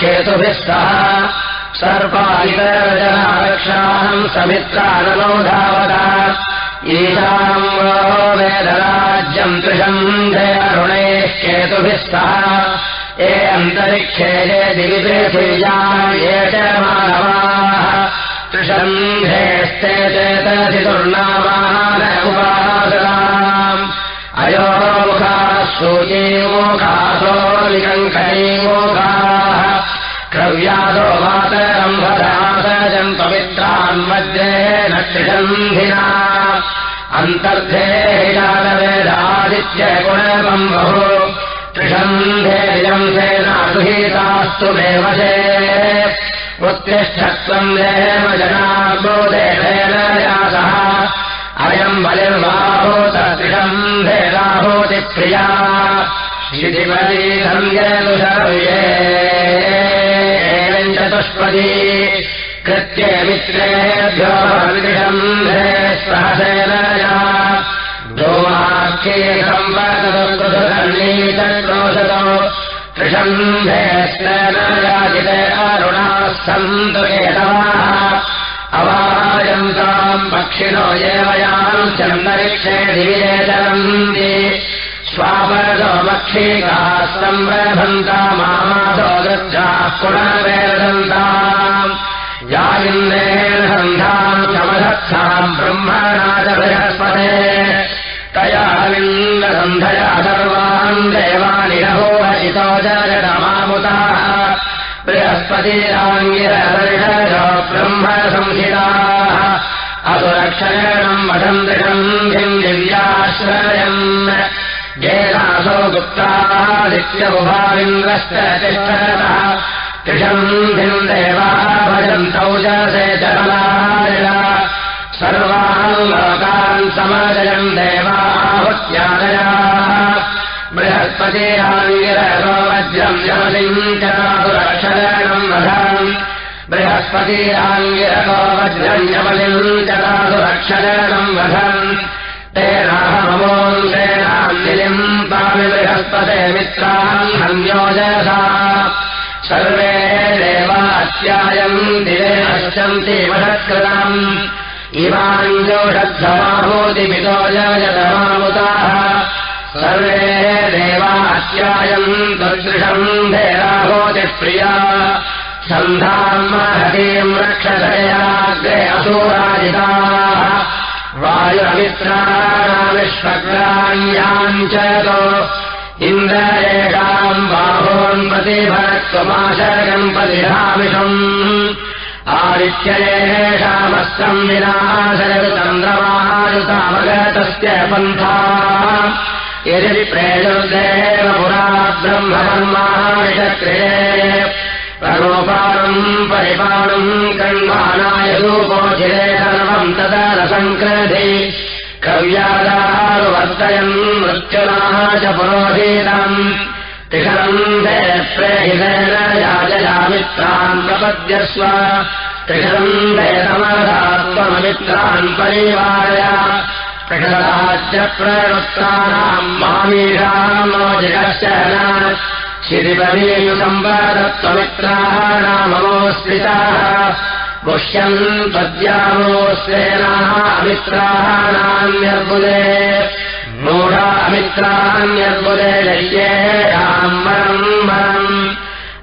केतुभिः सह सर्पादितरजनारक्षाहम् समित्रानमो धावता ईशाम् वेदराज्यम् त्रिषम् जयरुणैः केतुभिः सह ये अन्तरिक्षे ये दिविपृथिव्या ये च मानवाः। त्रिषन्धेस्ते चेतसितुर्नामाः उपासनाम्। विकङ्कणीमोखाः क्रव्यादो मातरम् वदासजम् पवित्रान् वज्रेण त्रिषन्धिना अन्तर्धे त्रिषन्धेयम् सेनागृहीतास्तु देवसे। उत्तिष्ठत्वम् देव जनार्बोदेशेन यासः अयम् त्रिषन्धे राहोति प्रिया चतुष्पदी। कृत्ये मित्रेभ्यो विषन्धे सहसेनया दोमाख्ये सम्पदनीतोषतो त्रिषन्धे स्नेनयाजिते अरुणाः सन्तु एतवाः अवायन्ताम् पक्षिणो याम् चन्दरिक्षे दिविरेचरन्ति स्वापरतो मक्षीकाः संरभन्ता मामासो गृच्छाः पुनर्वेदन्ताम् यायिन्द्रेण सन्धाम् चमधत्साम् ब्रह्मणा च बृहस्पते तया लिङ्गसन्धया सर्वान् देवानि रहो हसितो जगतमामुताः बृहस्पतिराङ्गिरदर्शय ब्रह्म संहिताः असुरक्षरणम् वसन्तम् दिव्याश्रयम् जेनासौ गुप्तादित्यबुभाविन्द्रश्च तिष्ठतः। त्रिषन्धिम् देवाः भजन्तौ च से चलाय सर्वान् लोकान् समजयम् देवाहुत्यादया। बृहस्पतिराङ्गिरसो वज्रम् यमलिम् च सुरक्षरणम् वधाम् बृहस्पतिराङ्गिरसो वज्रम् यमलिम् च सुरक्षरणम् वधम् तेनाहमोम् बृहस्पते मित्रान् हन्योजसा। सर्वे देवात्यायम् दिवे पश्यन्ति महत्कृतम् इमाञ्जोषद्धमाभूतिमितो जयतमामुताः सर्वे देवात्यायम् ददृशम् धेराभूतिप्रिया सन्धाम् महतीम् रक्षदयाग्रे असुराजिताः वायुरमित्राणाविश्वग्राण्याम् च इन्द्रेषाम् बाहोन् प्रतिभक्त्वमाशरम् प्रतिधामिषम् आदित्ययेषामस्त्रम् विनाशरचन्द्रमायुतामगतस्य पन्था। यदि प्रेयुर्देव पुरा ब्रह्मकर्माणिचक्रे प्रणोपानम् परिपाणम् कण्वानाय रूपोचिरे सर्वम् तदा न कव्यादारुवर्तयन् मृत्युनाः च पुरोधीतम् त्रिशरम् ते प्रेहितेन याजयामित्रान् प्रपद्यस्व। त्रिशरम् ते समधात्वममित्रान् परिवारय। प्रषदाच्च प्रवृत्तानाम् मामीषाम् नो जगश्च श्रीपदीयुसम्पादत्वमित्राणामोऽस्मिताः पुष्यम् त्वद्यामोऽस्तेनाः अमित्राणान्यर्बुदे मूढामित्रान्यर्बुदे लय्येषाम् वरम् वरम्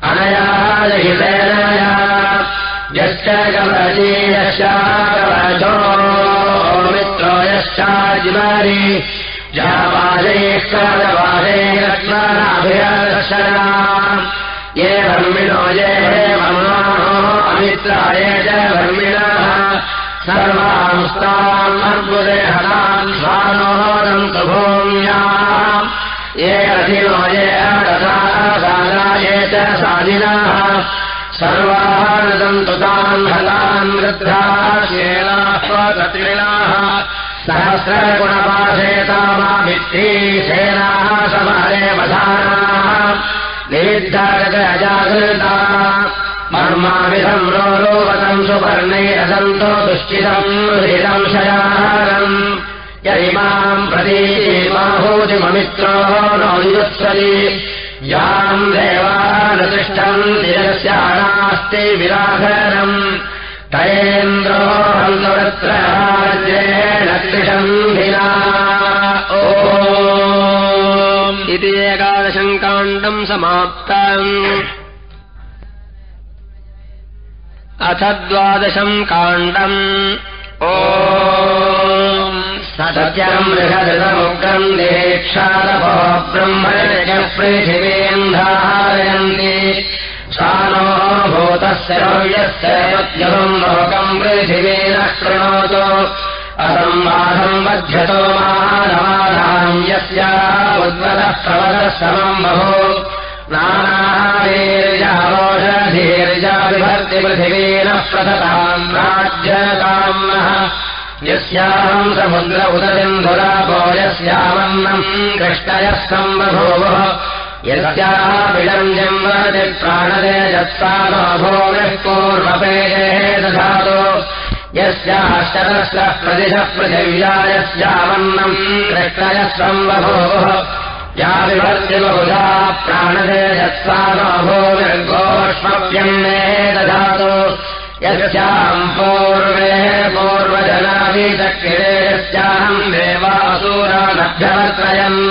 अनया लहितेनया यश्च कवचीयश्चाकवचो मित्रो यश्चाजिवारि ये धर्मिणो ये ममानो अमित्राय च धर्मिणः सर्वांस्ताम् अर्बुदे हतान् स्वानोदन्तु भूम्याम् ये अधिनो ये अदसादाये च साधिनाः सर्वानदन्तु तान् हतान् वृद्धाश्येनाः सहस्रगुणपाशेतामाभित्ती सेनाः समहरे वधानाः निविद्धागजागृता मर्माविधम् रोरोवतम् सुपर्णैरसन्तो दुश्चितम् हृदम् शयाहारम् यैमाम् प्रतीमाहूतिममित्रो नोयुत्सरि याम् देवानुतिष्ठम् दियस्यानास्ति विराधनम् ओ इति एकादशम् काण्डम् समाप्तम्। अथ द्वादशम् काण्डम्। ओ सत्यम् बृहदमुग्रम् देक्षादपो ब्रह्मपृथिवीम् मध्यमम् लोकम् पृथिवीनः शृणोतु। असंवादम् बध्यतो मानवानाम् यस्या उद्वदः प्रवदः समम् बहु। नानावीर्यारोषधीर्याविभर्ति पृथिवीनः प्रथताम् राज्यकाम्नः। यस्याहम् समुद्र उदसिन्धुरापो यस्यामन्नम् कृष्णयः सम्बभूवः यस्याः विडञ्जम् वदति प्राणदे यत्सा नो भोगः पूर्वपेः दधातु यस्याश्चरस्य प्रतिशः पृथिव्या यस्यामन्नम् कृष्णयः सम्बभूवः या विभर्ति बहुधा प्राणदे यत्सा नो भोगोष्मप्यन्ने दधातु यस्याम् पूर्वे पूर्वजनाभिचक्रिरे यस्याहम् देवासूरानभ्यवर्त्रयन्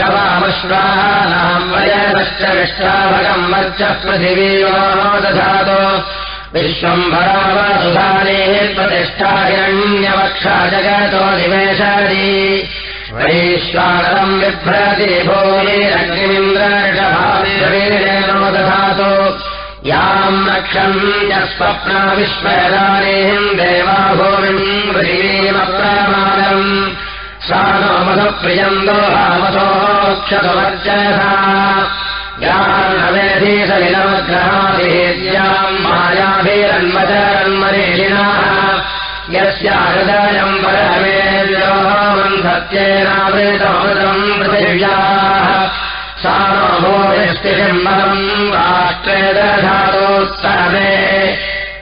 गवामश्वानाम् वयश्च विश्वाभगम् वर्चः पृथिवीयो दधातु विश्वम्भरावसुधानेः प्रतिष्ठायण्यवक्षा जगतो निवेशादि। वैश्वानरम् बिभ्रति भूमिरग्निमिन्द्रषभाविनो दधातु याम् रक्षम् च स्वप्ना विश्वदानेम् देवाभूमिम् पृथिवीमप्रमादम् सा नो मधुप्रियम् यान्नवेधीसविनवग्रहाभिहेद्याम् मायाभिरन्मचरन्मरेणिनाः यस्या हृदयम् सत्येनावृतमृतम् पृथिव्याः सा नो भोजस्तिशिम्बलम् राष्ट्रे दधातोत्तरमे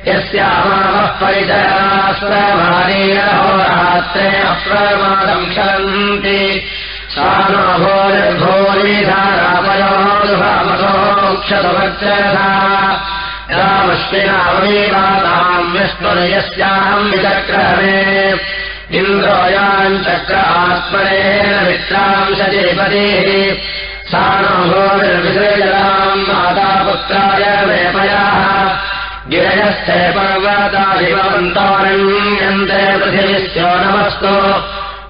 यस्यामावः परिचयास्त्रमानीयहोरात्रे अप्रमादम् क्षरन्ति सा नो भोजर्भोरिधारापयोक्षतमर्चसा रामश्विनावमीवाताम् विष्णुर्यस्याहम् विचक्रमे इन्द्रोयाम् चक्र आत्मनेन मित्राम् शजीपतिः सा नो भोर्विसृजलाम् माता पुत्राय वेपयाः गिरयस्थे पर्वतादिवन्तारण्यन्ते पृथिविश्चो नमस्तु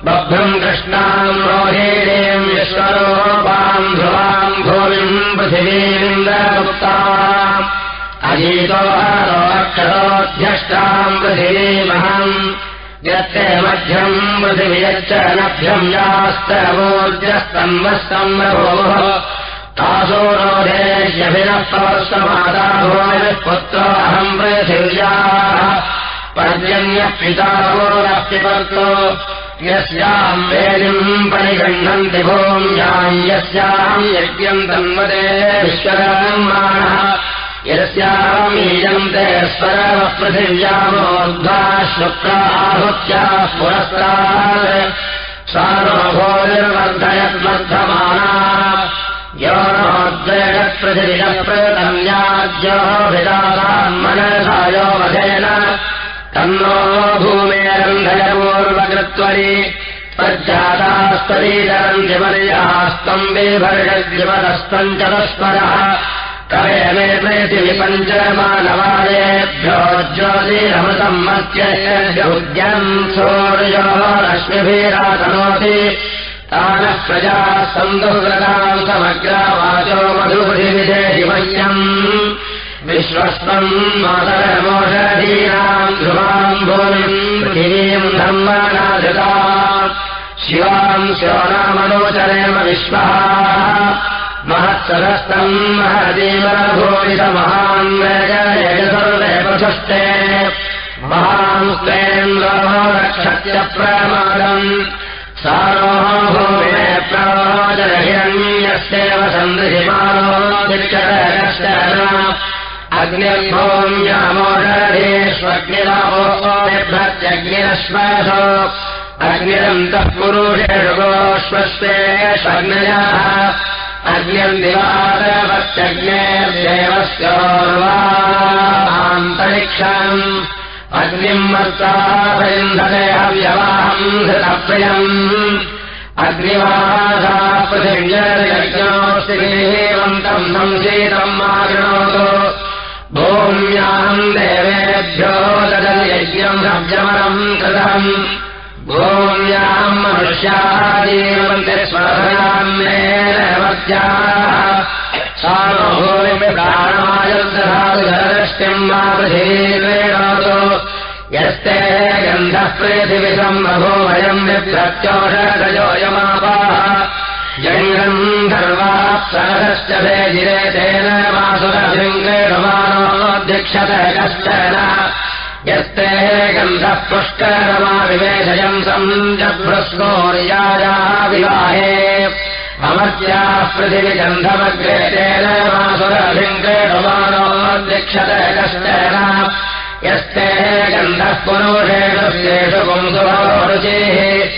बभ्रम् कृष्णाम् रोहिणीम् विश्वरूपाम् ध्रुवाम् भूमिम् पृथिवीमिन्द्रगुप्ता अजीतोहारोक्षरोऽध्यष्टाम् पृथिवीमहम्। यत्ते मध्यम् पृथिवियच्च नभ्यम् यास्तवोर्जस्तम्बस्तम् भोः तासो रोधेष्यभिनः पवस्वमाता भोजः पुत्रोऽहम् पृथिव्याः। पर्जन्यः पिता भोरः पिबर्तो यस्याम् वेदिम् परिगृह्णन्ति भूम्याम् यस्याम् यज्ञम् तन्मते विश्वकर्माणः। यस्यामीयन्ते स्वरवः पृथिव्यामोद्धा शुक्राहुत्याः पुरस्तात्। सा नो भोजर्वर्धयद्वर्धमाना योनोद्वयगत्प्रतिरप्रतन्याज्योभिदासान्मनसायो वधेन तन्नो भूमेरन्धयपूर्वकृत्वरि तज्जातास्तरीचरन्तिमर्यास्तम्बे भर्षद्विपदस्तम् चतस्परः करे मे पृथिविपञ्चमानवायेभ्यो ज्योतिरमृतम् मत्यम् सौर्यो रश्मिभिरातनोति तानः प्रजाः सन्दुहृताम् समग्रावाचो मधुपृथिविधेहि मह्यम् विश्वस्त्वम् मातरमोषधीनाम् ध्रुवाम् भूमिम् पृथिवीम् धर्मनाधृता शिवाम् शिवनामनोचरेम विश्वः। महत्सरस्तम् महदेवभूरितमहान् सर्वे प्रशस्ते महांस्तेन्द्रो रक्षत्य प्रमादम् सारोः भूमे प्रवाचरहिरण्यस्यैव सन्दृशिमानो दिक्षतश्च अग्निर्भूम्यामोषधेष्वग्निरावो बिभ्रत्यग्निरश्वसो अग्निरन्तः पुरुषेषु गोष्वस्वेष्वग्नयः अग्निम् दिवादवत्यग्नेर्देवस्योर्वान्तरिक्षम् अग्निम् मत्ताभयन्धते हव्यवाहम् हृतप्रियम् अग्निवासा पृथिव्यज्ञोऽस्तिवन्तम् संशीतम् मा कृणोतु भूम्याम् देवेभ्यो ददयज्ञम् सब्जमनम् कृतम्। भूम्याम् मनुष्याः जीवन्ति स्वधयान्येनवत्याः सानुभूमि प्राणायुद्धरादृष्टिम् मा पृथिवीर्वेणोतु यस्ते गन्धः पृथिविषम् बभो वयम् विप्रत्योषयोयमापाः जङ्गम् मासुरशृङ्गेणमानोऽध्यक्षत कश्चन। यस्ते गन्धः पुष्करमा विवेशयम् सञ्जभ्रस्कोर्याया विवाहे। अमर्त्याः पृथिविगन्धमग्रे तेन मासुरशृङ्गेणमानोऽध्यक्षत कश्चन। यस्ते गन्धः पुरुषेषु पुंसुभरुचिः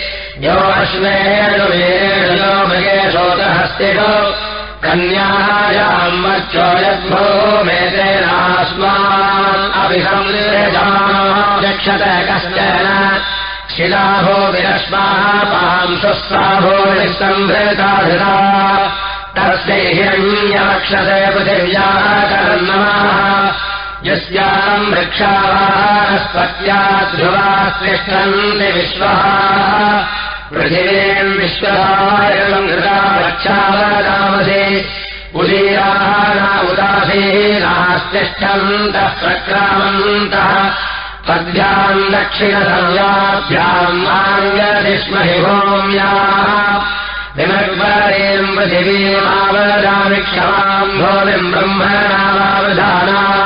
यो अश्वेषु वीरेषु यो मृगेशोतहस्तिषु कन्याचो मच्चोयद्भूमेतेनास्मान् कशन यक्षत कश्चन शिलाहो विरश्मापांशुस्साहो निसम्भृताभिधा तस्यै हिरण्यवक्षसे पृथिव्याः कर्णमाः यस्याम् वृक्षाः वनस्पत्या पृथिवीम् विश्वदायम् घृता वृक्षावदामसे उदीराः न उदासीनास्तिष्ठन्तः प्रक्रामन्तः पद्भ्याम् दक्षिणसंज्ञाभ्याम् मार्गदिष्महि भूम्याः विमग्वरेम् पृथिवीमावदामि क्षमाम् भोलिम् ब्रह्मणावावधानाम्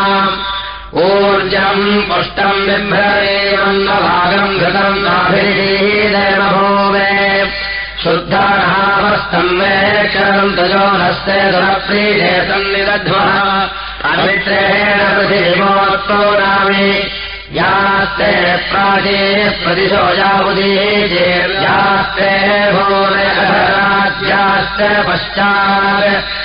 ऊर्जम् पुष्टम् बिभ्ररेमन्नभागम् घृतम् नाभिर्देवभूमे शुद्धानामस्तम् मे क्षरम् तजोनस्ते दुरप्रीते सन्निदध्वः। अमित्रेण पृथिवीमोत्तो नामि। यास्ते प्राचे प्रतिशो यावुदीचेर्यास्ते भोरयाश्च पश्चात्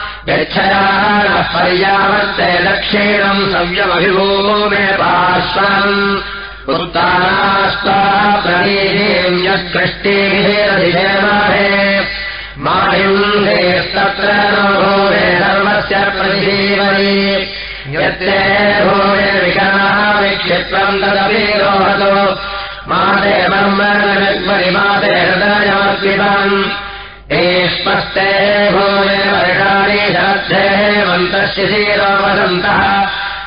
यच्छया नः पर्यावर्ते दक्षिणम् सव्यमभिभू मे पार्श्वम्। उत्तानास्ता प्रणीम् यत्कृष्टिभिरधिदेवाहे मायुन्धेस्तत्र भूमे सर्वस्य प्रतिजीवनी। यत्ते भूमे विकरः विक्षिप्रम् तदपि रोहतो। माते हृदयमर्पितम्। एष्मस्ते भूमे वर्षाणि श्रद्धे मन्तस्य शिरोपसन्तः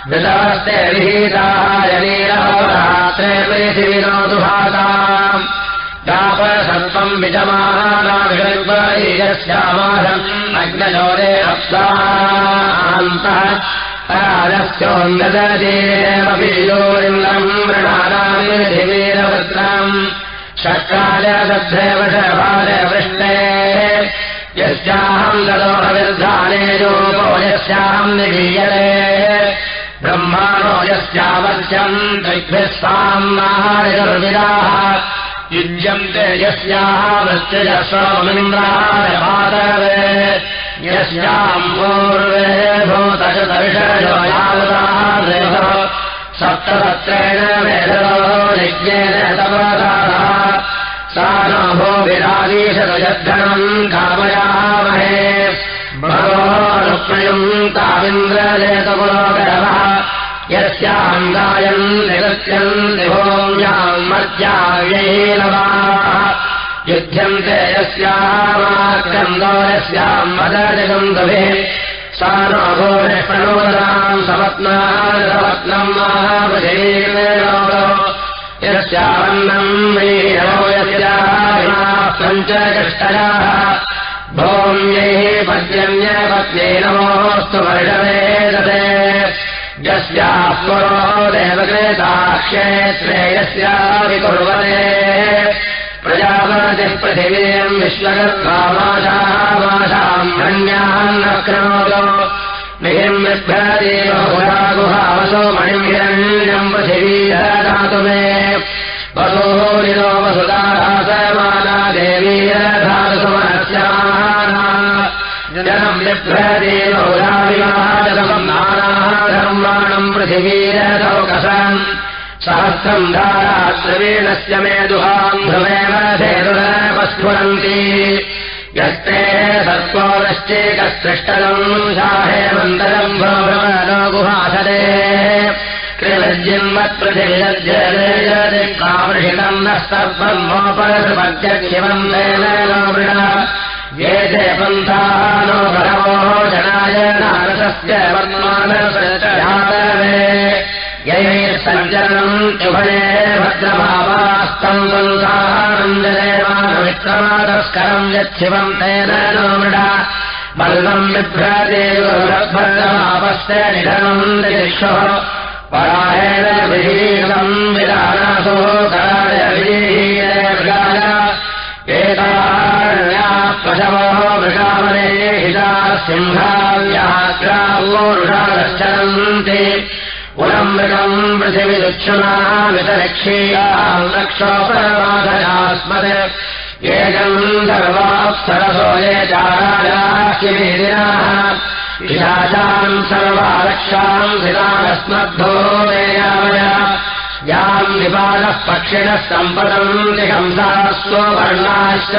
धृतवस्ते विहिताः जनीरहोरात्रे पृथिविनो दुभाताम् दापसर्पम् विजमानाविगर्भयस्यामासम् अग्नयोरे अप्सान्तः राजस्योन्ददेवपि योरिन्द्रम् मृणानामिधिवीरवृत्रम् षट्कालदद्धेव शपालवृष्टे यस्याहम् रूपो यस्याहम् निगीयते ब्रह्माणो यस्यावश्यम् त्रिग्भिः साम्नाहारिदुर्विदाः युज्यन्ते यस्याः वृष्टिजस्वमिन्द्राय पातवे यस्याम् पूर्वे भूतशतविषयो यावदाः सप्तसत्रेण वेदो यज्ञेन तपसाः सा नो भो विराजीशतयद्धनम् कामयामहे भगवानुप्रयुम् ताविन्द्रजयतपुरोगरवः यस्याम् गायम् निगत्यम् दिभोम्याम् मर्याव्यैलवाः युध्यन्ते यस्यामाक्रन्दो यस्याम् मदजगन्धभिः सा नो भोरिष्णोदराम् सपत्नासपत्नम् महापृथीर्वेणो यस्यावन्नम् वीरो पञ्च कष्टयाः भौम्यैः पद्यन्यपत्यै नमोऽस्तु वर्षवे दते यस्याः पुरो देवकृताक्षेत्रे यस्याभिकुर्वते प्रजापतिः पृथिवीम् विश्वगर्भामाशामाशाम् धन्यान् न क्रोतो मिहिम् बिभ्रदेवसो मणिम् हिरण्यम् पृथिवी दातु मे सहस्रम् धाराश्रवीणस्य मे दुहाम् ध्रुवेव धेनुरपस्फुरन्ति यस्ते सत्त्वश्चेकस्पृष्टलम् शाहे मन्दरम् भ्रमणो गुहासरे कृपृथिविरज्यकामृषितम् नः सर्वम् ये ते पन्थाः नो भरवो जनाय नारसस्य वर्मानसवे यैर्सञ्चरणम् उभये भद्रभावास्तम् बन्धानन्ददेवानविक्रमादस्करम् यच्छिवम् तेन मृडा। बल्लम् बिभ्रदेवभद्रभावस्य निधनम् एतारण्या पशवो मृगामने हिता सिंहाव्याग्रावोरुषागच्छन्ति पुरमृगम् पृथिविदुच्छुना वितरक्षीयाम् रक्षोपरमाधयास्मत् एकम् सर्वाप्सरसो ये चारायाः विशाचाम् सर्वारक्षाम् सिदानस्मद्धो देयामय याम् विपादः पक्षिणः सम्पदम् निहंसा स्ववर्णाश्च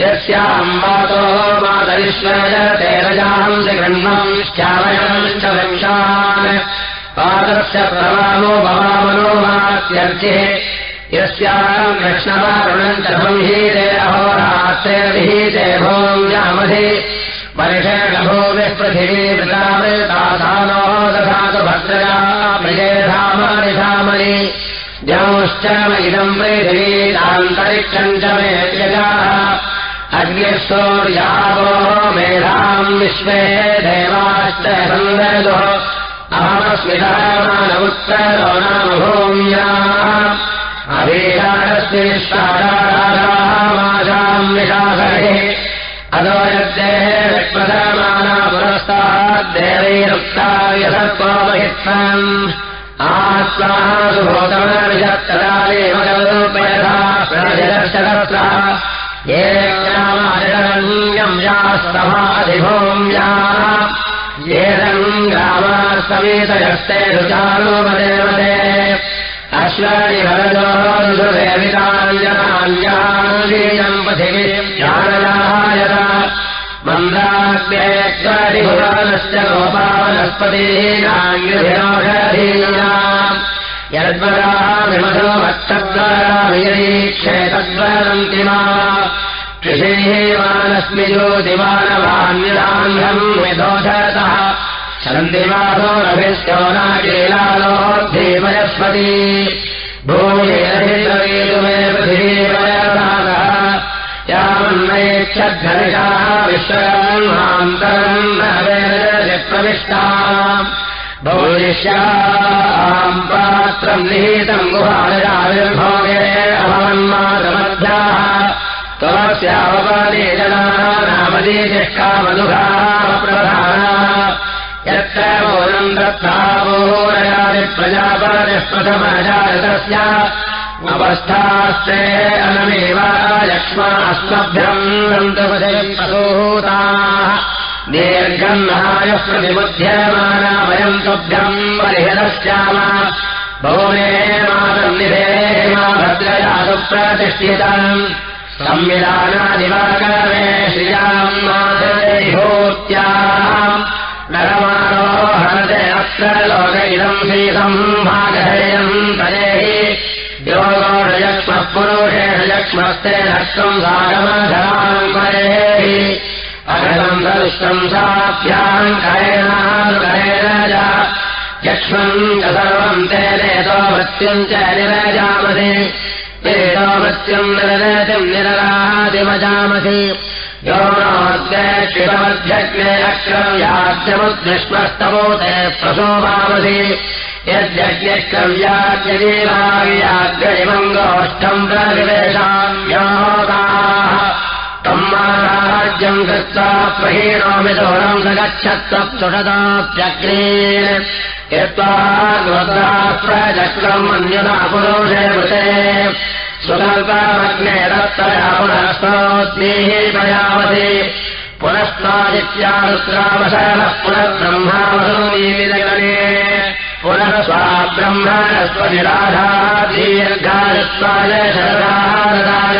यस्याम् वातो मातरीश्वर तेरजांसि गृह्णम् श्चामयम् च वंशान् पादस्य प्रवामो भवामनो मात्यर्चिः यस्याम् कृष्णवारुणम् च संहीते अहोरात्रे विहीते भोम्यामधि वर्षेण भूमिः पृथिवी वृतामृतासानो दधातु भद्रया मृगे धामानि धामनि। द्यंश्च इदम् च मे त्यजाः अग्निः सूर्यावो मेधाम् विश्वे देवाश्च सन्दर्दुः। अहमस्मितामानमुत्तरो नाम भूम्या अभीषारस्य विश्वारामाशाम् विशासरे अदो यद्देः विप्रधमाना पुरस्ताद्देवैरुक्ता यथत्वामहित्वम् आत्मा प्रजदर्शकर्ता ये ये भरजोरुदेविताञ्जनान्याम् पृथिवीम् जानयायता मन्दाग्नेश्वरिभुवानश्च गोपावनस्पतीनाङ्गिभिरोषधीनाम् यद्वदामिमधो भक्तद्वारामीक्षे तद्वदन्ति मा कृषेवानस्मि ज्योतिमानवान्यदान्धम् विदोषतः सन्धिमासोरभिश्चो नागेलालोद्धीमयस्पति भूयेतु मे पृथिवीवयसागः यामन्नयेच्छद्धनिषाः विश्वमान्तरम् प्रविष्टा भूयिष्याम् पात्रम् निहितम् गुहाविर्भोगे अभवन्मासमध्याः जनाः नामदीतिष्ठामधुघाः प्रधाना यत्र अनमेव नन्दपदम् प्रसूताः दीर्घम् नहायः प्रतिबुध्यमाना वयम् तुभ्यम् परिहरस्याम। भौमे मातन्निधे मा भद्रया सुप्रतिष्ठितम् संविधानादिवाकरणे श्रियाम् मातैभूत्याम् नरमारोहरते अत्र लोक इदम् श्रीसम् भागधेयम् तदेहि योगोषयक्ष्मः पुरुषेण यक्ष्मस्ते नष्टम् सागमधराम् करेहि अगतम् सदुष्टम् साभ्याम् करेणानुकरेण यक्ष्मम् च सर्वम् ते नेतो मृत्युम् च निरजामसे एतावत्यम् निरतिम् निररादिमजामसि योनाद्यक्षितमध्यग्ने अक्रव्याद्यमुद्विष्मस्तमो ते प्रसोमामसि यद्यज्ञक्रव्याद्यदेवाव्याग्रयमम् गोष्ठम् गच्छत्वप्सुषदाप्यग्ने यत्त्वा प्रचक्रम् अन्यदा पुरोषे मृते सुकल्पमग्ने दत्तया पुनस्तोत्मीः प्रयावति पुनस्तादित्यानुत्रावशः पुनर्ब्रह्मावसोमीविदगणे पुनः स्वाब्रह्मणस्वनिराधा दीर्घायत्वाय शरदाय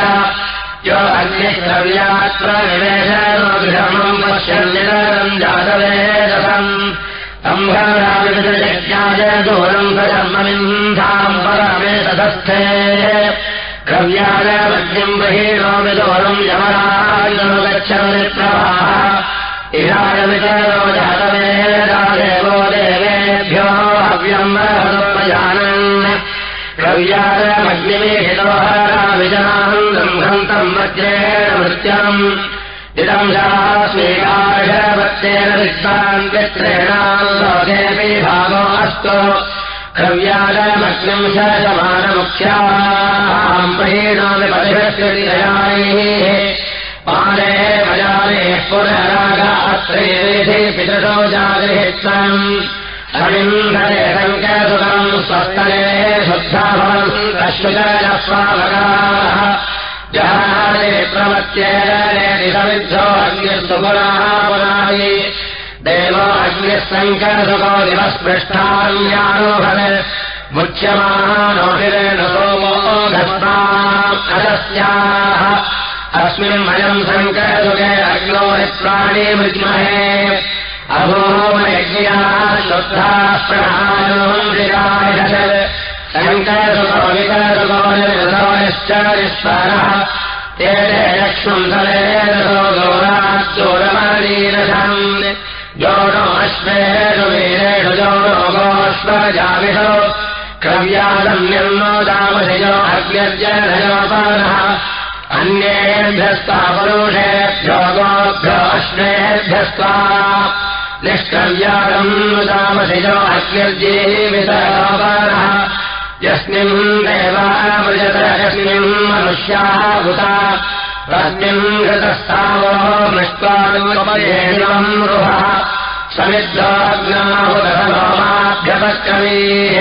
यो अन्यक्रव्यात्र निवेशनोभिधर्मम् पश्यन्निरम् जातवेदसम् सम्भराजयज्ञाय दूरम् सजन्मनिन्धाम् परमे तदस्थे क्रव्याजमग्निम् बहीणोमि दूरम् यमराजो गच्छन्ति प्रवाह इहायविचरो जातवेदादेवो देवेभ्यो हव्यम् बृहदुपजानन् क्रव्याजमग्निमेहितोहराविजनाम् ब्रह्मन्तम् वज्रेण मृत्यम्। इदम् रिक्तान् पित्रेणाम् लोकेऽपि भागो अस्तु। शमानमुख्याम् प्रीणामि परिभ्रष्टयायैः पाले मजाले पुनरागात्रेः पितृशो जागरिहित्वम् अविन्धरे सङ्कसुखम् स्वस्तरे शुद्धाभवम् अश्वजस्वावगाः जहारे प्रवत्येदो अग्निस्तुपुराः पुराहि देवो अग्निः सङ्करसुखो मुच्यमानोहिरेण सोमो घस्ताम् अस्मिन्मयम् सङ्करसुखे अग्नो प्राणे मृज्महे अभोमयज्ञाः शुद्धाः प्रणायोन्दिराय शङ्करसुखविकरसुखोश्च निःस्वरः जोडो गोष्वजाविषो क्रव्यादन्यन्नो दामशयो अग्न्यर्जनयोपानः अन्येभ्यस्ता पुरुषेभ्यो गोभ्यो अश्वेभ्यस्त्वा। निष्कव्यादम् दामशयो अग्निर्जीवितयोपानः यस्मिन् मनुष्याः भूता तस्मिन् घृतस्तावो मृष्ट्वानुपयेणम् रुहः समिद्धाग्नाहुतसमाभ्यपक्रमीः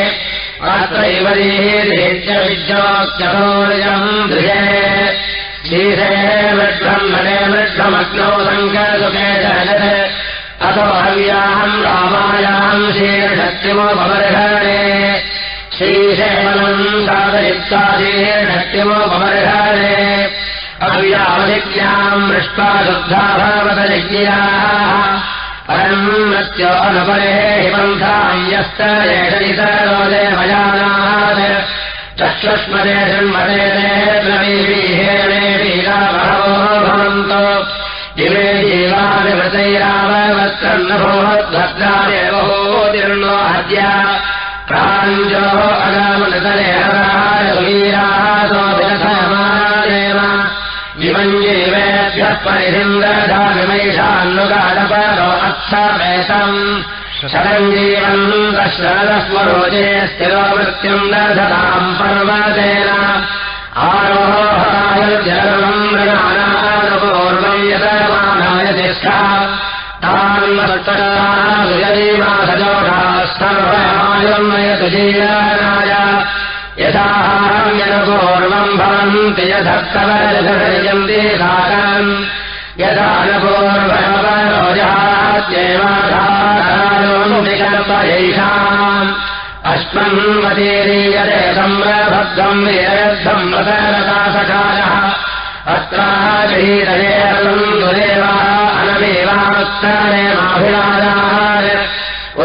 अत्रैव विद्योच्यतोर्यम् दृशे। शीरे मृद्धम् मने मृद्धमग्नौ सङ्कसुखे जगत्। अतो हव्याहम् रामायाम् शीर्षक्तिमोपमर्हणे श्रीशेवलम् साधयुक्ताशीर्षक्तिमोपमर्हणे अव्यावधिज्ञाम् मृष्ट्वा शुद्धा भवतयज्ञाः परम् मृत्यो अनुपरे षण्मदे द्रवीहेणे वीराबहवो भवन्तो। इमे जीवादिवृतैराववत्सन्नभोद्भद्रादेवो जीर्णो हद्य इमञ्जीवेभ्यः परिहिन्दधामिमैषान्नुगाडपरो अर्थवेतम् शरञ्जीवन् दशरस्वरोजे स्थिरो मृत्युम् दधताम् पर्वतेन। आरोहाय जलम् मृगानापूर्वम् यतमानाय तिष्ठा तान्मसजोषास्तर्वयतु जीवनाय यथाहार्यपूर्वम् भवन्ति यथक्तवयन्ति साकम् यथा न अश्वन्वतीरीयते सम्रभद्रम् विरद्धम् वदरदासकालः अत्राजीरयेरम् दुरेवा अनमेवात्तरेमाभिराजाः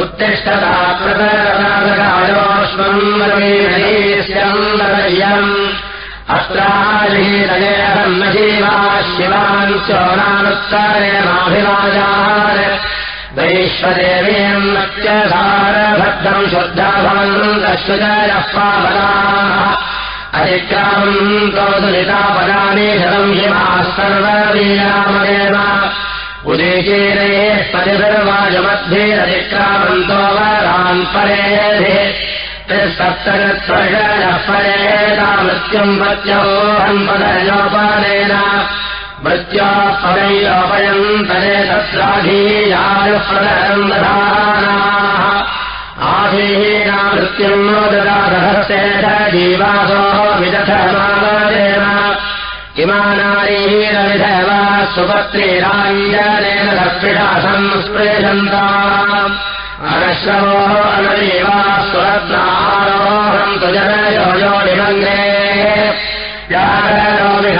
उत्तिष्ठता प्रतरदासकायोऽश्वन्वतीर्यम् अत्राजीरयेरम् न जीवा शिवान् चोरानुत्तरेमाभिराजाः वैश्वदेवीम् नत्यसारभद्रम् शुद्धा भवन्तश्वजयः पावनाः अधिक्रामन्तो दुरितापदानि शतम् हिमाः सर्ववीरामदेव उदीचीरे मृत्युम् मृत्योऽहम् पदयोपानेन मृत्या पदैयोपयम् तरे तत्राधीयायुःपदरम् दधानाः आधीना मृत्युम् नो ददादहस्तेन जीवासो विदधमादेन इमानारीरविधव सुपत्रीराञ्जनेन दक्षिणा संस्पृशन्ता। अनश्रवो अनदेवा सुरत्नारोहम् तु जनयो योनिमङ्गे यागरोमिहविषाहरेतौ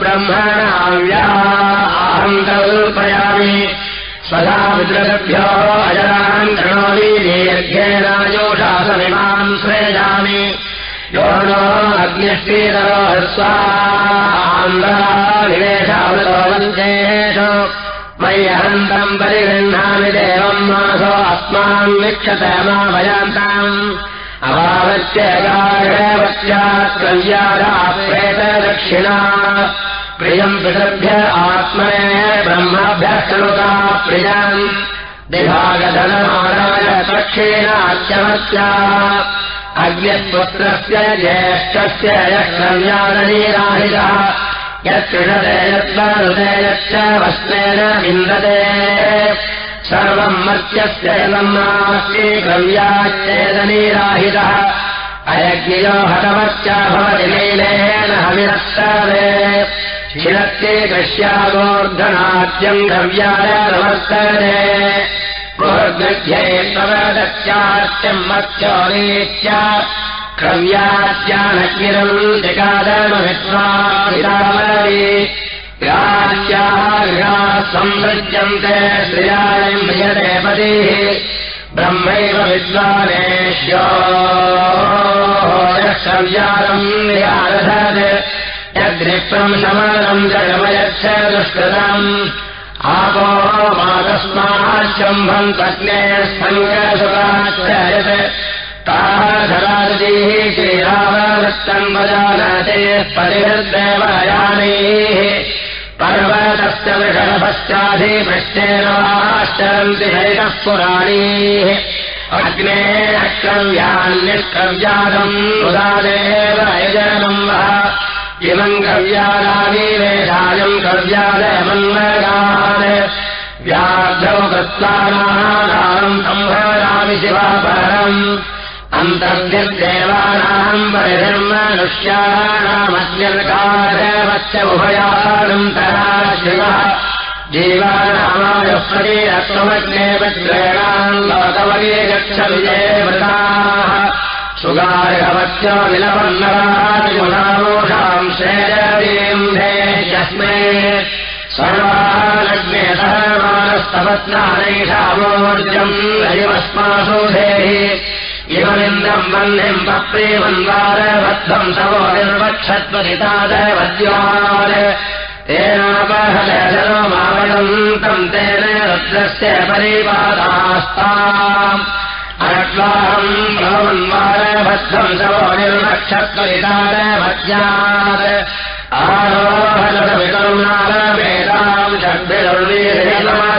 ब्रह्मणाव्या अहम् कल्पयामि। स्वधा अजरान् कृणोमि दीर्घेनायोषासमिमान् अग्निश्रीतरो हस्वान्दानिवेशावृतो वञ्चेष मय्यहन्तम् परिगृह्णामि देवम् मासो अस्मान् वीक्षत मा भयान्ताम् अभावत्यगाढवत्यात् कल्यादा प्रेतदक्षिणा प्रियम् पितृभ्य आत्मने ब्रह्माभ्यः शृणुता प्रियम् विभागधनमाराय दक्षिणाच्यवत्या अग्निपुत्रस्य ज्येष्ठस्य यक्षव्यादनीराहितः यत्कृषते यत्वरुते यच्च वस्त्रेण विन्दते सर्वम् मर्त्यस्य यदम् नास्ति क्रव्याच्चेदनीराहितः अयज्ञयो हतवश्च भवति नीलेन हविरस्तरे कृष्यागोर्धनाद्यम् द्रव्याय नमस्तरे मत्योरीत्य क्रव्याद्यानग्निरम् जगादमविद्वामि ग्राह्याः संसृज्यन्ते श्रियायम् भजते पतिः ब्रह्मैव विद्वानेश्यो यक्षव्यालम् निरारधत् यद्रिप्रम् शमनम् जगमयच्छ दुष्कृतम् आपो मातस्माच्छम्भम् पत्ने सङ्गसुखाश्चयत् ताधरादीः श्रीरामवृत्तम् परिहृद्देवयानैः पर्वतस्य वृषभश्चाधिपृष्टेन वाश्चरन्ति हैतः पुराणीः। अग्ने अक्रव्यान्निष्कव्यादम् उदादेव यजनम् वः इमम् कव्यादावीवेशायम् संहरामि शिवापरम्। अन्तर्भिर्देवानाम् परिधर्मनुष्याणामस्यर्कादेवस्य उभयानन्तरा शिवः। जीवानामायस्वरीरत्वमग्ने वज्रेणाम् लोकवगे गच्छ विजयवृताः सुगार्हवत्यो विलपन्नरादिमुनामोषाम् श्रेयदीम् धेयस्मे सर्वानग्ने सर्वानस्तवत्नानैषामोर्जम् रयमस्मासु धेहि इममिन्द्रम् वह्निम् पप्रेमन्वारबद्धम् तवो निर्वक्षत्वदितादवद्यात् तेनापहलजनो मावदन्तम् तेन रुद्रस्य परिपादास्ताम्। अनक्वाहम् भवन्वारबद्धम् तवो निर्वक्षत्वदितादवद्यात् आरोहलविकरुणालवेदाम्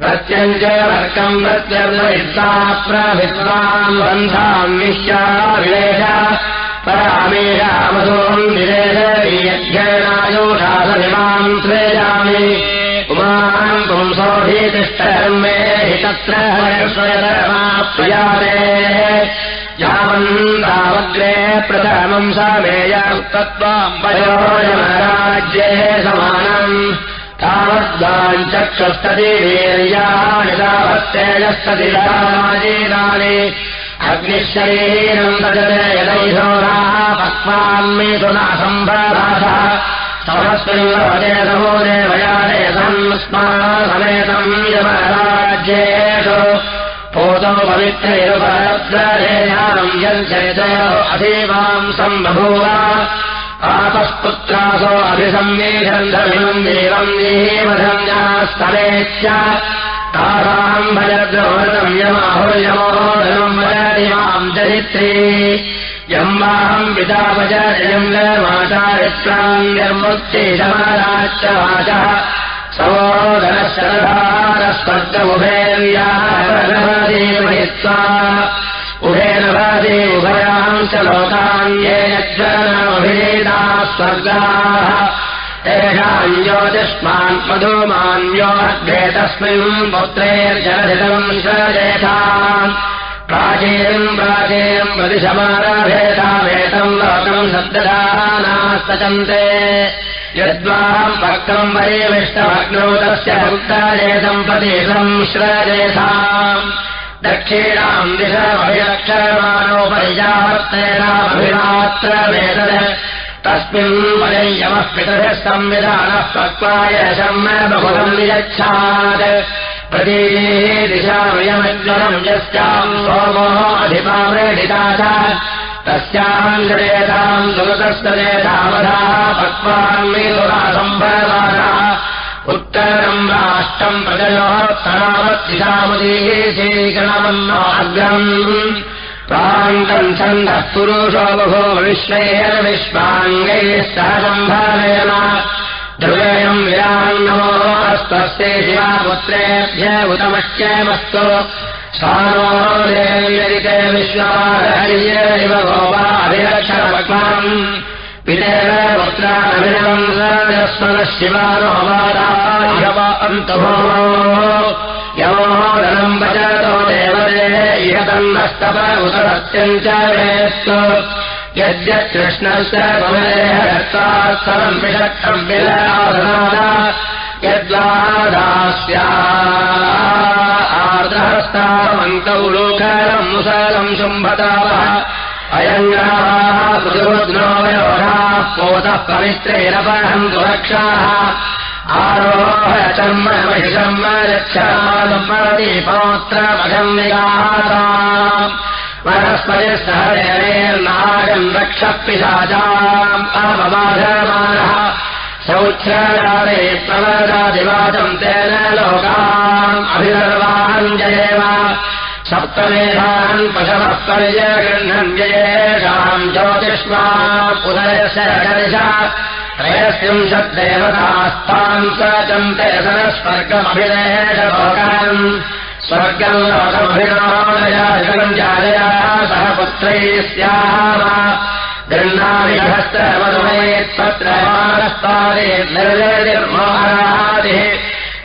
प्रत्यञ्च वर्गम् प्रत्यर्वयुक्ता प्रविद्वान् बन्धान् निश्चाविवेश परामेयामधोम् विवेशयज्ञायोषासनिमाम् प्रेयामि उमान् पुंसोऽभितिष्ठर्मे हि तत्र प्रियादे यावन्तावग्रे प्रथमम् तत्त्वाम् वयोजनराज्ये समानम् तावद्वाञ्चक्षुस्तति वीर्याणि तावत्तेजस्तति राजीनानि अग्निशरीरम् तजते यदैशोराः पक्वान्मेषुनासम्भ्रासः समस्मिन्वदे समोदे वयादे संस्मा समेतम् यमराज्येषु पोतौ अधीवाम् सम्बभूव आपस्पुत्रासो अभिसंवेशन्धमिमम् देवम् देवधन्यास्तरेत्य तासाम् भजद्रमृतम् यमाहुर्यमोदनम् वदति माम् चरित्रे निर्मुक्तिशमराच्च वाचः सवोदरस्वर्गमुभेर्यादेवहित्वा उभेन च लोकान्येन ज्वरमभिनेताः स्वर्गाः। तेषाम् ज्योतिष्मान् मधुमान्योऽग्रे तस्मिन् पुत्रेर्जलधितम् सजेथा प्राचीनम् प्राचीनम् प्रतिशमाराभेदाभेदम् लोकम् सद्दधानास्तचन्ते यद्वाहम् भक्तम् परिविष्टभग्नौ तस्य भक्ताजेतम् प्रति संश्रजेथाम् दक्षिणाम् दिशमभिलक्षमाणोपरिजावर्तेनाभिमात्र वेदन तस्मिन् वलय्यमः पितरः संविधानः पक्वाय शर्म बहुलम् नियच्छात्। प्रतीः दिशामयमज्वरम् यस्याम् सोमो च। तस्याम् जडेताम् दुरुतस्तदेतावधाः पक्वान्मेतुरासम्भवानाः उत्तरम् राष्ट्रम् प्रजयोत्तरावत्सिशामुदीः श्रीकरणमन्नाग्रम् प्रान्तम् छन्दः पुरुषो बभो विश्वैर विश्वाङ्गैः सहसम्भावयन ध्रुवेयम् विरान्नमो अस्तस्ये शिवापुत्रेभ्य उतमश्चयमस्तु स्वानोरिते विश्वाहर्यैव गोपाभिरक्षणपक्वाम् पितेव पुत्रानभिनवम् सरस्वनः शिवानो वादायव अन्तभो यमोदनम् वचतो देवते इह तन्नस्तप उत सत्यम् च वेत्तु यद्यकृष्णस्य भवेहरत्वात्सरम् विषक्षम् विलासनाद यद्वादास्या आर्द्रहस्तामन्तौ लोकरम् मुसलम् शुम्भतावः अयङ्गाः पृथुद्रोयोधाः पोतः पवित्रेरपरम् सुरक्षाः। आरोह चर्म महिषम् रक्षामरति पौत्रमघम् विगाता वनस्पतिस्तहरेर्नागम् रक्षपिशाचाम्। अवबाधमानः सौच्छ्रारे प्रवदादिवाचम् तेन लोकाम्। अभिसर्वान् जयेव सप्तमेधान् पशवः पर्यगृह्णन् जयेषाम् ज्योतिष्मा चन्ते सरस्वर्गमभिनेशलोकान् स्वर्गम् लोकमभिनामयम् जायया सह पुत्रैः स्याः गृह्णादिहस्त्रमनुमयेत्पत्रमानस्तादे निर्निर्मोहरादिः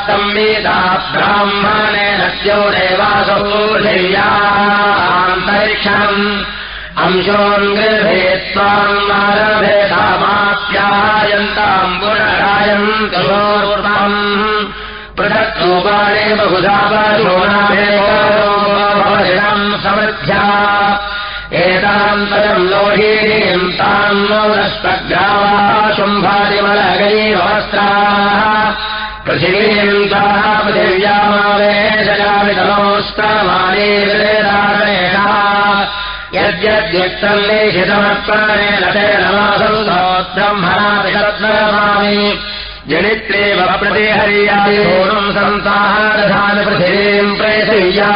लोकास्तम्वेदा ब्राह्मणेन द्यो देवासौ दिव्यान्तरिक्षम् अंशोऽङ्गृभे त्वाम् मारभेदामाप्यायन्ताम् पुनरायन्तम् पृथक्रूपाणे बहुधापशोणाभेदम् समृद्ध्या। एताम् पदम् लोहीम् ताम् नोदस्पग्रावा शुम्भादिमलगैरवस्त्राः पृथिवीम् ताः पृथिव्यामावेशयामितमोस्त्रमाणेन यद्यद्युक्तम् लेखितमर्पणेन तेन ब्रह्मणामि जनित्रेव प्रतिहर्यादिपूर्वम् सन्ताहारधान पृथिवीम् प्रेषय्या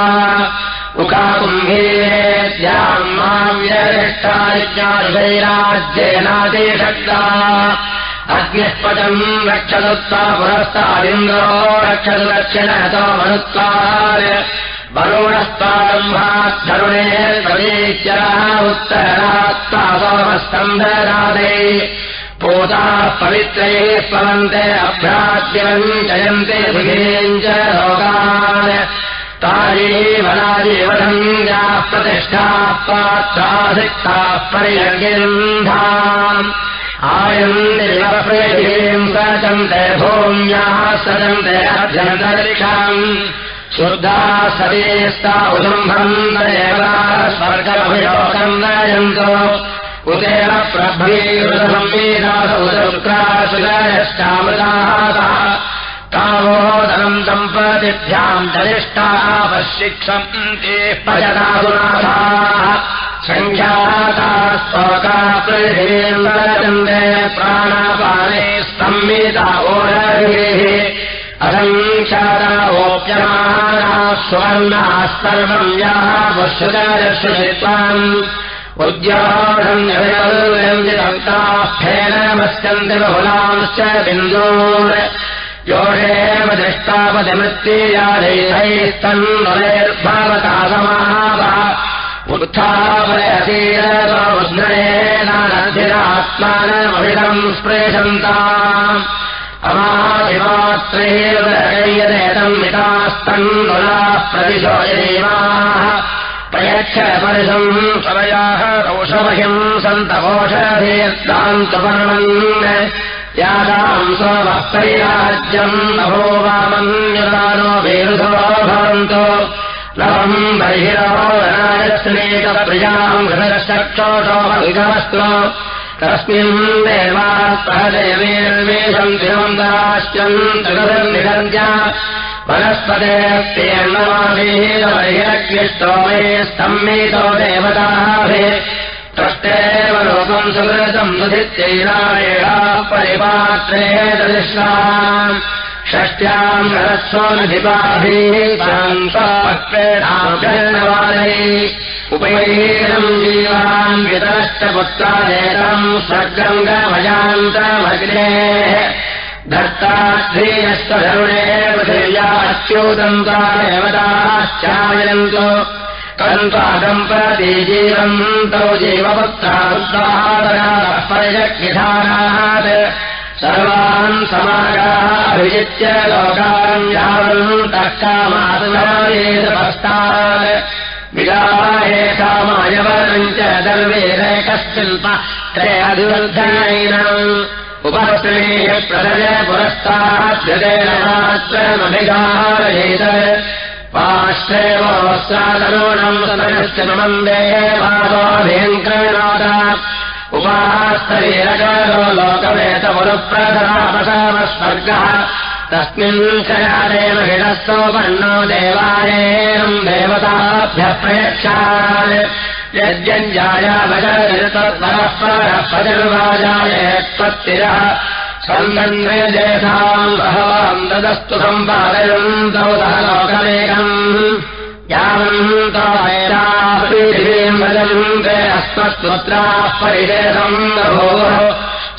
उकाकुम्भीरेद्याम् माव्यरिष्टाज्ञातिशैराज्येनादेशक्ता अग्निष्पदम् रक्षदुत्ता पुरस्तादिन्द्रो वरुणस्तादम्भाद्धरुणे प्रदेश्यरः उत्तरात्ता सोमस्तम्भरादे। पोताः पवित्रैः स्मरन्ते अभ्राद्यम् जयन्ते भुजेम् च लोकान् तायेवनाजीवधन्याः प्रतिष्ठाः पात्रासिक्ताः परियगिन्धाम् आयन्तिम् सचन्ते भूम्याः अभ्यन्तरिक्षाम् शुद्धाः उदम्भम् देव स्वर्गमभिलोकम् नयन्तो उदेन प्रभ्येदासुक्राशुदयश्चामृताः तावोदनम् दम्पतिभ्याम् दरिष्टावशिक्षन्ते प्रजनासुनाथाः सङ्ख्याता पृथिवीन्दे प्राणापाने स्तम्मिता ओरभिः। असङ्ख्याता ओप्यमाना स्वर्णाः सर्वम् याः वशुदयश्रुत्वाम् उद्योगन्यतास्थेन मस्यन्ति बहुलांश्च बिन्दून्। दृष्टापतिमृत्तियादैस्तन्वैर्भवता समावः उत्थापयतीरमुद्रेणानधिरात्मानमभिदम् स्पृशन्ताम् अमादिमात्रैव कैयदेतम् मितास्तन्नुलाः प्रतिशोयदेवाः प्रयच्छपरिशम् स्वरयाः रौषमहिम् सन्तवोषधीर्दान्तवर्णन् यादाम् स्वभक्तैराज्यम् नभो वामन्यदानो वेरुधो भवन्तो नवम् बर्हिरोनायस्नेतप्रियाम् हृदश्चक्षोषो विगमस्तु तस्मिन् देवा सहदेवेर्वेषम् तिरुवन्दाश्चम् त्रिगुरन्निगन्त्य वनस्पतेऽप्येर्णवादेहिरग्निष्टोमे स्तम्मेतो लोकम् सुकृतम् सुधित्यैरायेणा परिपात्रे दृश्याम् षष्ट्याम् सरस्वनधिपाभिवादे उपैरम् जीवान् वितरश्च पुत्रादेतम् स्वर्गम् गमयान्तमग्नेः धर्ताध्रीयश्च धरुणे पृथिव्याच्योदन्ता देवताश्चायन्तु कन्त्वादम्पति जीवन्तौ जीवपुत्राः परिजग्निधानात् सर्वान् समागाः यावन्तः कामात्मस्तात् विगाहे कामायवनम् च दर्वेदैकश्चिल्प त्रयधिवर्धनैनम् उपश्रेय प्रदय पुरस्ताद्यतेन मात्रमभिगारयेत पाश्रेवोऽस्त्रादनूनम् सदनश्च मन्दे भावाभियङ्करणादा उपास्तरीरकारो लोकवेतमुरुप्रधरापसामस्वर्गः तस्मिन् शयादेव हिडस्तोपन्नो देवायेनम् देवताभ्यः प्रजर्वाजाय त्वत्तिरः सन्दन्वेदेशाम् बहवाम् ददस्तु सम्पादयन्तौ सह लोकमेकम् यावन्तोम् वदन्ते अस्मत्पुत्राः परिदेशम् बभूः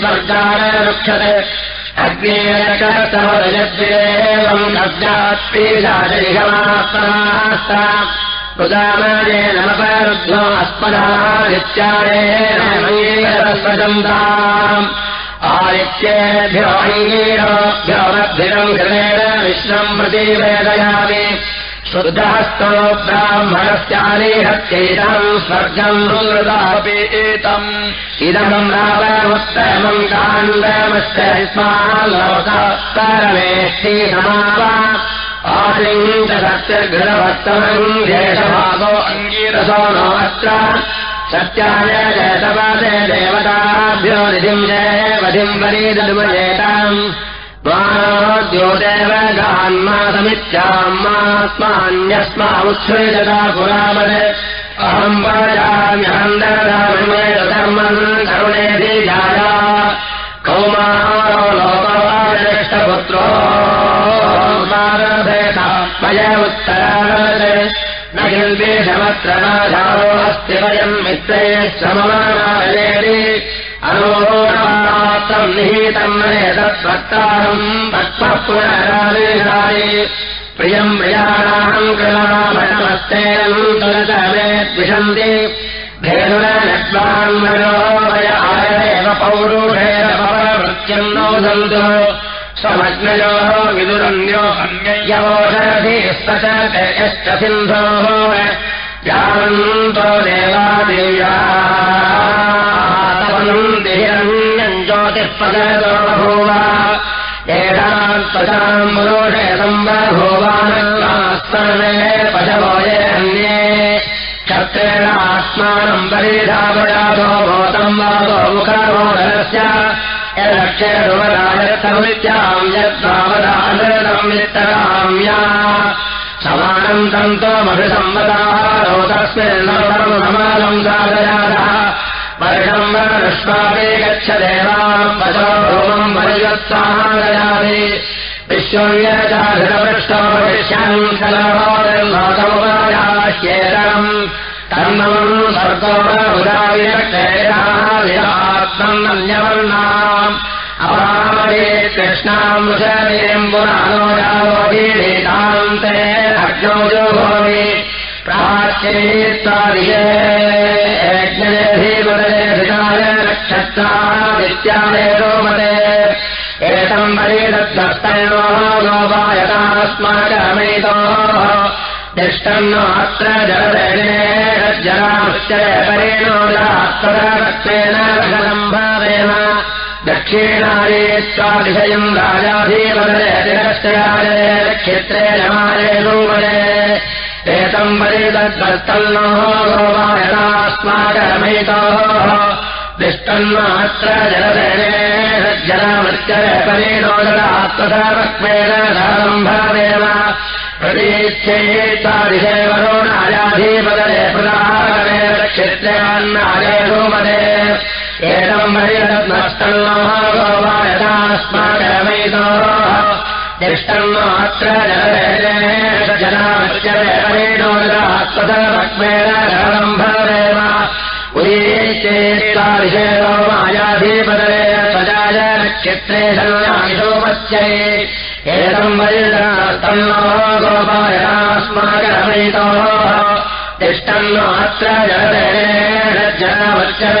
स्वर्गारक्षते अग्नेरकस्तवरजद्विरेवम् कब्जात्पीजाजरिहमात्मनास्ता उदामयेनमपरुद्धो अस्मदादित्यायेन स्वजन्ताम् आदित्येभ्योऽङ्गीरोभ्योरद्भिरम् कृतेन विश्वम् प्रति वेदयामि शुद्धहस्तो ब्राह्मणस्यानिहत्यैतम् स्वर्गम् रुदापि एतम्। इदम् रावमुत्तमम् काण्डमस्य स्मालोकरमेष्टि समावा। आलिङ्ग सत्यगृहवत्तमम् देशभागो अङ्गीरसो नो अत्र सत्याय जयतपदे देवताभ्यो निधिम् जय वधिम् द्योदेव गान्मासमित्याम्मास्मान्यस्मामुच्छ्रेजता पुरामद अहम् वजाम्यहम् दर्धर्मम् करुणेति जाया। किल्पेशमत्र नाधारो अस्ति वयम् मित्रे। श्रममानायेति निहितम् तत्वक्तारम् भक्त्वः पुनरादेशाय प्रियम् प्रियाणाम् वय आयदेव पौरुषेण पवृत्यम् नोदन्तु। स्वमग्नयोः विदुरन्यो अन्ययोषधीस्त यश्च सिन्धोः जानन्तो देवादेव्या एषाम् त्वचाम् पुरोषयतम् बभूवानस्मे पशवोये अन्ये। क्षत्रेण आत्मानम् परिधापयातो भूतम् वातो मुखमोदरस्य यदक्षेरुवराजतमित्याम् यद्भावदानम् वित्तराम्या। समानम् तन्तोमभिसम्मताः लोकस्मिन्नमलम् साधयातः वर्षम् वरष्वापे गच्छ देवाम् पशोमम् परिगत्साहारयामि विश्वव्यचाधितपृष्ठोपविश्यम् खलवोदर्लोकमुपायाह्येतम् कर्मम् अन्यवर्णाम् अपामरे कृष्णाम् ते अग्नौ जो भूमि प्राच्येत्तादिशेधीमते हृदाय नक्षत्रादित्यादय गोमते एतम् वरेदत्तस्तयो गोपायतास्माकमेतोः तिष्ठन्नो अत्र जलदयने जलामुश्चय परेणो जलात्तरक्षेण रघलम्भावेन दक्षिणाये स्वादिशयम् राजाधीवदे तिरश्चयाय क्षेत्रे जमाये लोमये एतम् तिष्ठन्नात्र जलदयने जलामृत्यय परेणो जलात्तरक्ष्मेण रघलम्भावेन प्रतीच्छेत्तादिशे वरोणायाधीपदे प्रदाहरणे क्षेत्रेवान्नाये लोमदे एतम् वरेदद्वस्तन्नो गोपायतास्माकमेतोः जलात्तरक्ष्मेण रघलम्भावेन उदीचेत्तादिशेनो मायाधीपदे सजाय नक्षत्रे सन्न्यासोपस्यै एतम् वैदस्तन्नो गोपायनास्माकरमयितोः तिष्ठन्नो अत्र जलदयने जलामृत्यय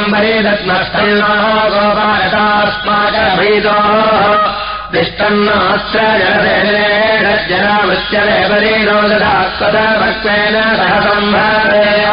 एतम् वरीदत्मस्तन्नो गोपायतास्माकमयितोः तिष्ठन्नात्र जलदयने जलामृत्यय परेणो जलात्तरक्ष्मेण रघलम्भावेन